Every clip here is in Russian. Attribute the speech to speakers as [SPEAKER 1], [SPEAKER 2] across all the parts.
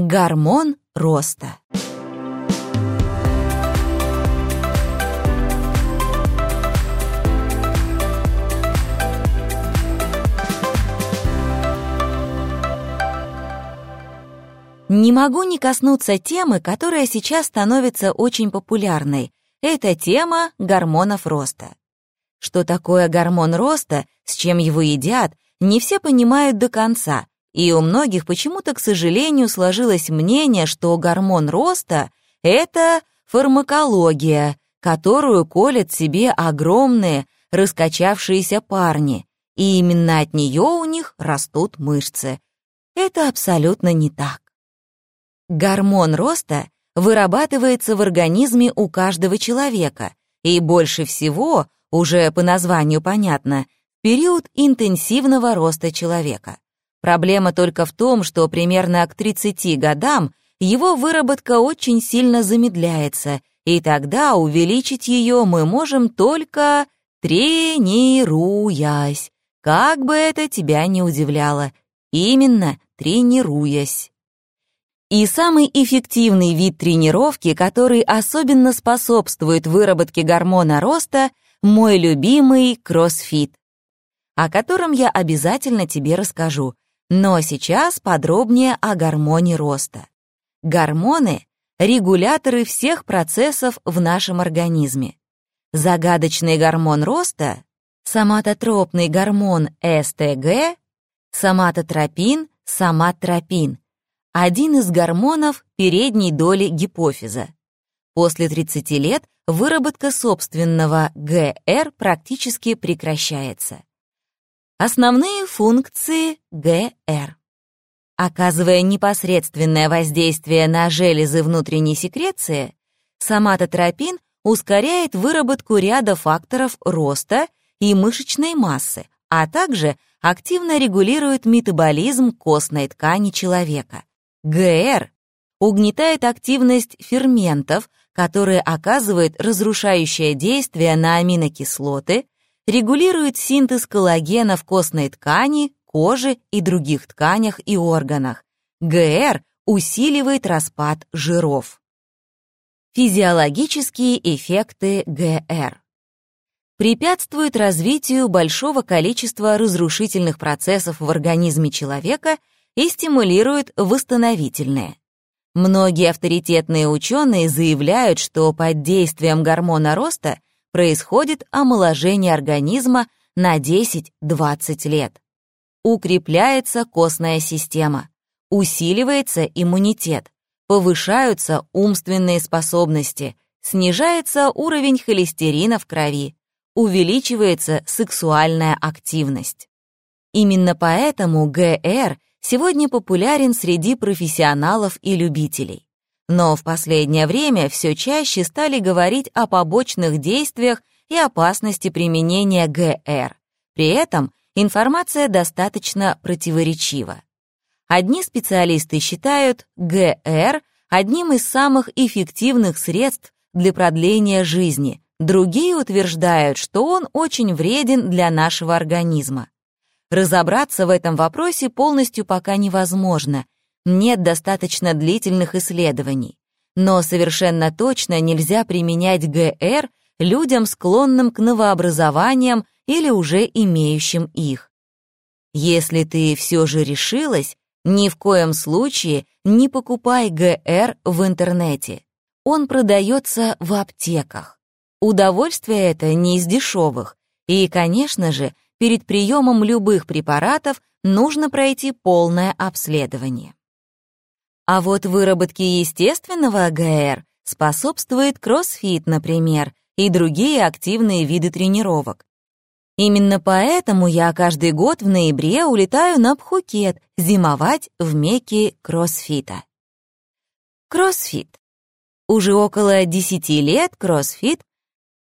[SPEAKER 1] Гормон роста. Не могу не коснуться темы, которая сейчас становится очень популярной. Это тема гормонов роста. Что такое гормон роста, с чем его едят, не все понимают до конца, и у многих почему-то, к сожалению, сложилось мнение, что гормон роста — это фармакология, которую колят себе огромные, раскачавшиеся парни, и именно от нее у них растут мышцы. Это абсолютно не так. Гормон роста вырабатывается в организме у каждого человека, и больше всего, уже по названию понятно, период интенсивного роста человека. Проблема только в том, что примерно к 30 годам его выработка очень сильно замедляется, и тогда увеличить ее мы можем только тренируясь. Как бы это тебя не удивляло, именно тренируясь. И самый эффективный вид тренировки, который особенно способствует выработке гормона роста, мой любимый кроссфит, о котором я обязательно тебе расскажу. Но сейчас подробнее о гормоне роста. Гормоны — регуляторы всех процессов в нашем организме. Загадочный гормон роста — соматотропный гормон СТГ, соматотропин, соматропин — один из гормонов передней доли гипофиза. После 30 лет выработка собственного ГР практически прекращается. Основные функции ГР. Оказывая непосредственное воздействие на железы внутренней секреции, соматотропин ускоряет выработку ряда факторов роста и мышечной массы, а также активно регулирует метаболизм костной ткани человека. ГР угнетает активность ферментов, которые оказывают разрушающее действие на аминокислоты, регулирует синтез коллагена в костной ткани, коже и других тканях и органах. ГР усиливает распад жиров. Физиологические эффекты ГР препятствует развитию большого количества разрушительных процессов в организме человека и стимулирует восстановительные. Многие авторитетные ученые заявляют, что под действием гормона роста происходит омоложение организма на 10-20 лет. Укрепляется костная система, усиливается иммунитет, повышаются умственные способности, снижается уровень холестерина в крови, увеличивается сексуальная активность. Именно поэтому ГР сегодня популярен среди профессионалов и любителей. Но в последнее время все чаще стали говорить о побочных действиях и опасности применения ГР. При этом информация достаточно противоречива. Одни специалисты считают ГР одним из самых эффективных средств для продления жизни, другие утверждают, что он очень вреден для нашего организма. Разобраться в этом вопросе полностью пока невозможно, нет достаточно длительных исследований. Но совершенно точно нельзя применять ГР людям, склонным к новообразованиям или уже имеющим их. Если ты все же решилась, ни в коем случае не покупай ГР в интернете. Он продается в аптеках. Удовольствие это не из дешевых. И, конечно же, перед приемом любых препаратов нужно пройти полное обследование. А вот выработке естественного АГР способствует кроссфит, например, и другие активные виды тренировок. Именно поэтому я каждый год в ноябре улетаю на Пхукет зимовать в Мекке кроссфита. Кроссфит. Уже около 10 лет кроссфит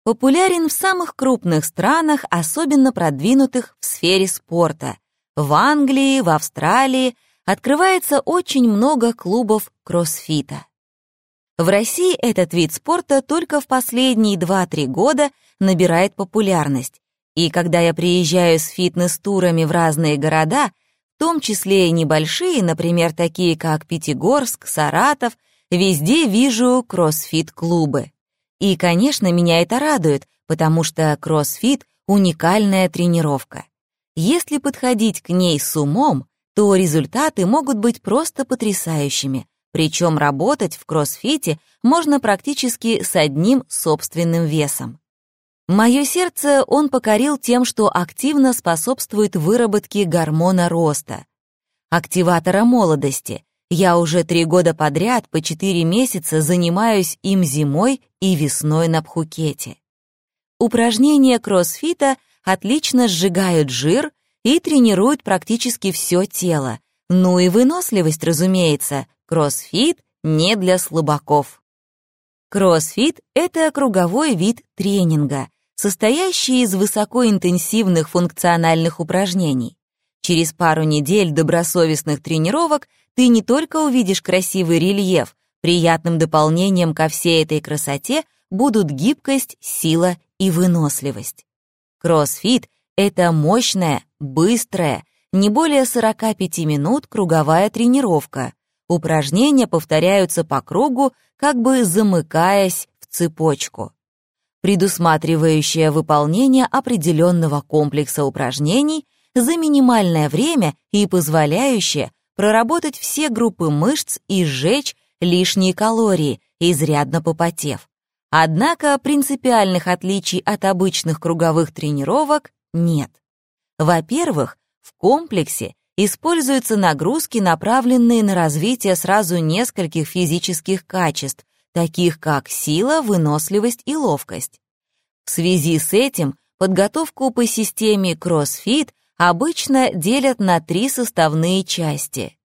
[SPEAKER 1] популярен в самых крупных странах, особенно продвинутых в сфере спорта. В Англии, в Австралии открывается очень много клубов кроссфита. В России этот вид спорта только в последние 2-3 года набирает популярность. И когда я приезжаю с фитнес-турами в разные города, в том числе и небольшие, например, такие как Пятигорск, Саратов, везде вижу кроссфит-клубы. И, конечно, меня это радует, потому что кроссфит — уникальная тренировка. Если подходить к ней с умом, то результаты могут быть просто потрясающими, причем работать в кроссфите можно практически с одним собственным весом. Мое сердце он покорил тем, что активно способствует выработке гормона роста, активатора молодости. Я уже три года подряд по четыре месяца занимаюсь им зимой и весной на Пхукете. Упражнения кроссфита отлично сжигают жир и тренируют практически все тело. Ну и выносливость, разумеется. Кроссфит не для слабаков. Кроссфит — это круговой вид тренинга, состоящий из высокоинтенсивных функциональных упражнений. Через пару недель добросовестных тренировок ты не только увидишь красивый рельеф, приятным дополнением ко всей этой красоте будут гибкость, сила и выносливость. Кроссфит — это мощная, быстрая, не более 45 минут круговая тренировка, Упражнения повторяются по кругу, как бы замыкаясь в цепочку, предусматривающая выполнение определенного комплекса упражнений за минимальное время и позволяющая проработать все группы мышц и сжечь лишние калории, изрядно попотев. Однако принципиальных отличий от обычных круговых тренировок нет. Во-первых, в комплексе используются нагрузки, направленные на развитие сразу нескольких физических качеств, таких как сила, выносливость и ловкость. В связи с этим подготовку по системе CrossFit обычно делят на три составные части.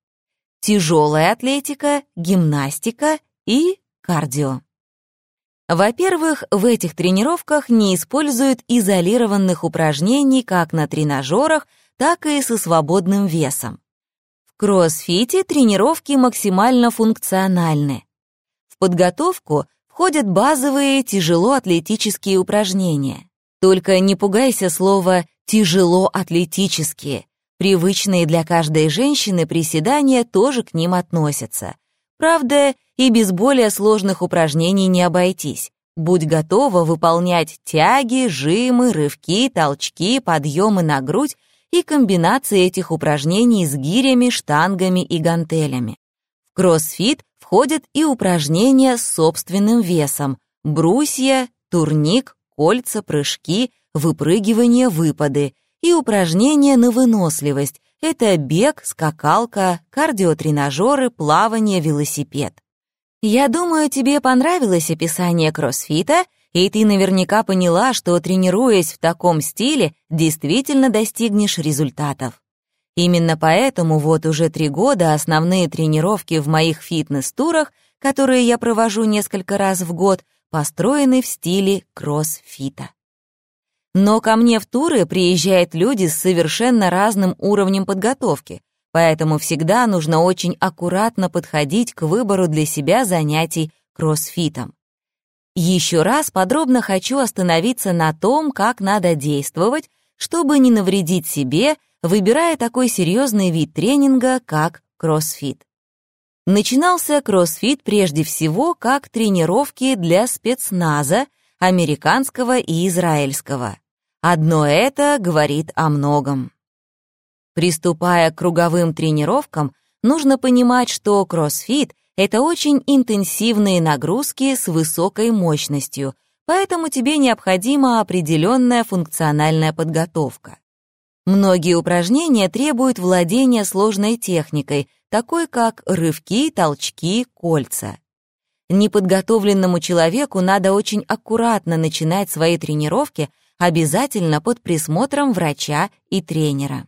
[SPEAKER 1] Тяжелая атлетика, гимнастика и кардио. Во-первых, в этих тренировках не используют изолированных упражнений как на тренажерах, так и со свободным весом. В кроссфите тренировки максимально функциональны. В подготовку входят базовые тяжелоатлетические упражнения. Только не пугайся слова «тяжелоатлетические». Привычные для каждой женщины приседания тоже к ним относятся. Правда, и без более сложных упражнений не обойтись. Будь готова выполнять тяги, жимы, рывки, толчки, подъемы на грудь и комбинации этих упражнений с гирями, штангами и гантелями. В кроссфит входят и упражнения с собственным весом, брусья, турник, кольца, прыжки, выпрыгивание, выпады и упражнения на выносливость. Это бег, скакалка, кардиотренажеры, плавание, велосипед. Я думаю, тебе понравилось описание кроссфита — и ты наверняка поняла, что, тренируясь в таком стиле, действительно достигнешь результатов. Именно поэтому вот уже три года основные тренировки в моих фитнес-турах, которые я провожу несколько раз в год, построены в стиле кроссфита. Но ко мне в туры приезжают люди с совершенно разным уровнем подготовки, поэтому всегда нужно очень аккуратно подходить к выбору для себя занятий кроссфитом. Еще раз подробно хочу остановиться на том, как надо действовать, чтобы не навредить себе, выбирая такой серьезный вид тренинга, как кроссфит. Начинался кроссфит прежде всего как тренировки для спецназа, американского и израильского. Одно это говорит о многом. Приступая к круговым тренировкам, нужно понимать, что кроссфит это очень интенсивные нагрузки с высокой мощностью, поэтому тебе необходима определенная функциональная подготовка. Многие упражнения требуют владения сложной техникой, такой как рывки, толчки, кольца. Неподготовленному человеку надо очень аккуратно начинать свои тренировки, обязательно под присмотром врача и тренера.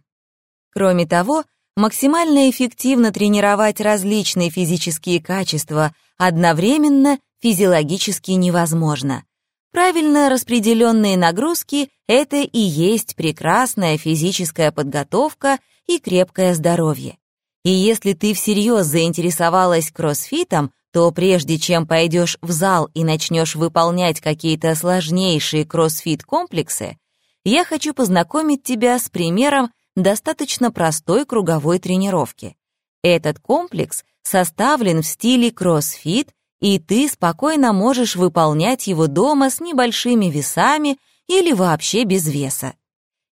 [SPEAKER 1] Кроме того, максимально эффективно тренировать различные физические качества одновременно физиологически невозможно. Правильно распределенные нагрузки — это и есть прекрасная физическая подготовка и крепкое здоровье. И если ты всерьез заинтересовалась кроссфитом, то прежде чем пойдешь в зал и начнешь выполнять какие-то сложнейшие кроссфит-комплексы, я хочу познакомить тебя с примером достаточно простой круговой тренировки. Этот комплекс составлен в стиле кроссфит, и ты спокойно можешь выполнять его дома с небольшими весами или вообще без веса.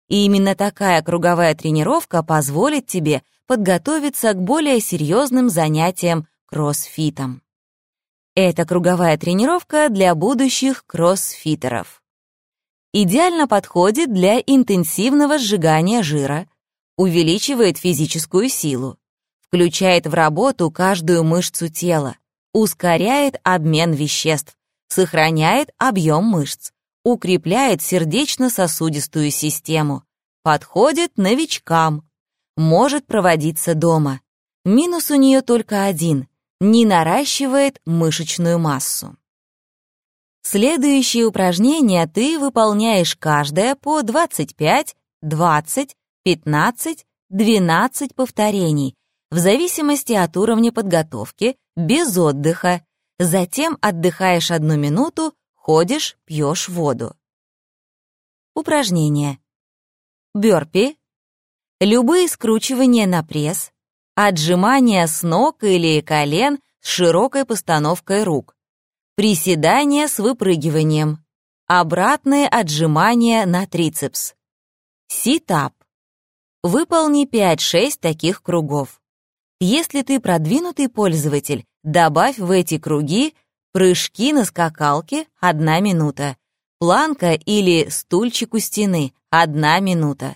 [SPEAKER 1] И именно такая круговая тренировка позволит тебе подготовиться к более серьезным занятиям кроссфитом. Это круговая тренировка для будущих кроссфитеров. Идеально подходит для интенсивного сжигания жира, увеличивает физическую силу, включает в работу каждую мышцу тела, ускоряет обмен веществ, сохраняет объем мышц, укрепляет сердечно-сосудистую систему, подходит новичкам, может проводиться дома. Минус у нее только один — не наращивает мышечную массу. Следующие упражнения ты выполняешь каждое по 25, 20, 15, 12 повторений, в зависимости от уровня подготовки, без отдыха. Затем отдыхаешь одну минуту, ходишь, пьешь воду. Упражнения. Бёрпи. Любые скручивания на пресс. Отжимания с ног или колен с широкой постановкой рук. Приседания с выпрыгиванием. Обратные отжимания на трицепс. Ситап. Выполни 5-6 таких кругов. Если ты продвинутый пользователь, добавь в эти круги прыжки на скакалке — одна минута, планка или стульчик у стены — одна минута.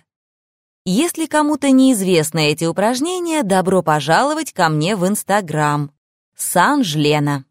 [SPEAKER 1] Если кому-то неизвестны эти упражнения, добро пожаловать ко мне в Инстаграм. Санжлена.